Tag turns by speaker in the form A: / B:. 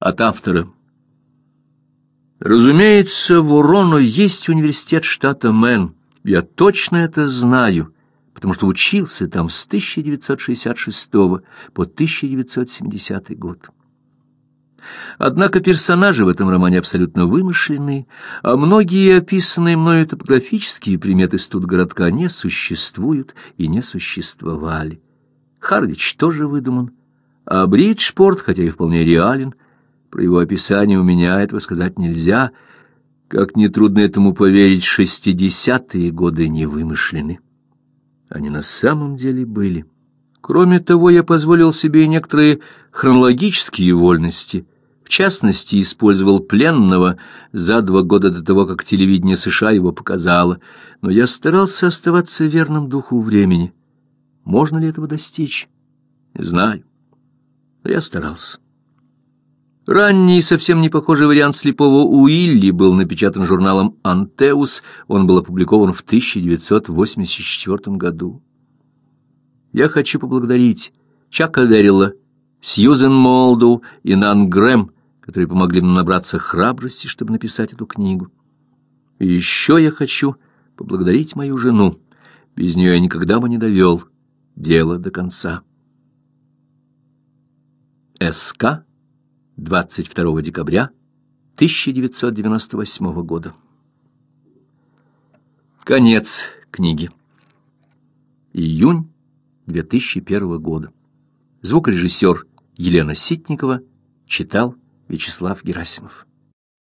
A: От автора. Разумеется, в Уроно есть университет штата Мэн. Я точно это знаю, потому что учился там с 1966 по 1970 год. Однако персонажи в этом романе абсолютно вымышленные, а многие описанные мною топографические приметы студгородка не существуют и не существовали. Харвич тоже выдуман, а Бриджпорт, хотя и вполне реален, про его описание у меня этого сказать нельзя. Как нетрудно этому поверить, шестидесятые годы не вымышлены. Они на самом деле были. Кроме того, я позволил себе некоторые хронологические вольности. В частности, использовал пленного за два года до того, как телевидение США его показало. Но я старался оставаться верным духу времени. Можно ли этого достичь? Не знаю. Но я старался. Ранний, совсем не похожий вариант слепого Уилли был напечатан журналом «Антеус», он был опубликован в 1984 году. Я хочу поблагодарить Чака Верилла, Сьюзен Молду и Нан Грэм, которые помогли мне набраться храбрости, чтобы написать эту книгу. И еще я хочу поблагодарить мою жену. Без нее я никогда бы не довел дело до конца. СК 22 декабря 1998 года. Конец книги. Июнь 2001 года. Звукорежиссер Елена Ситникова читал Вячеслав Герасимов.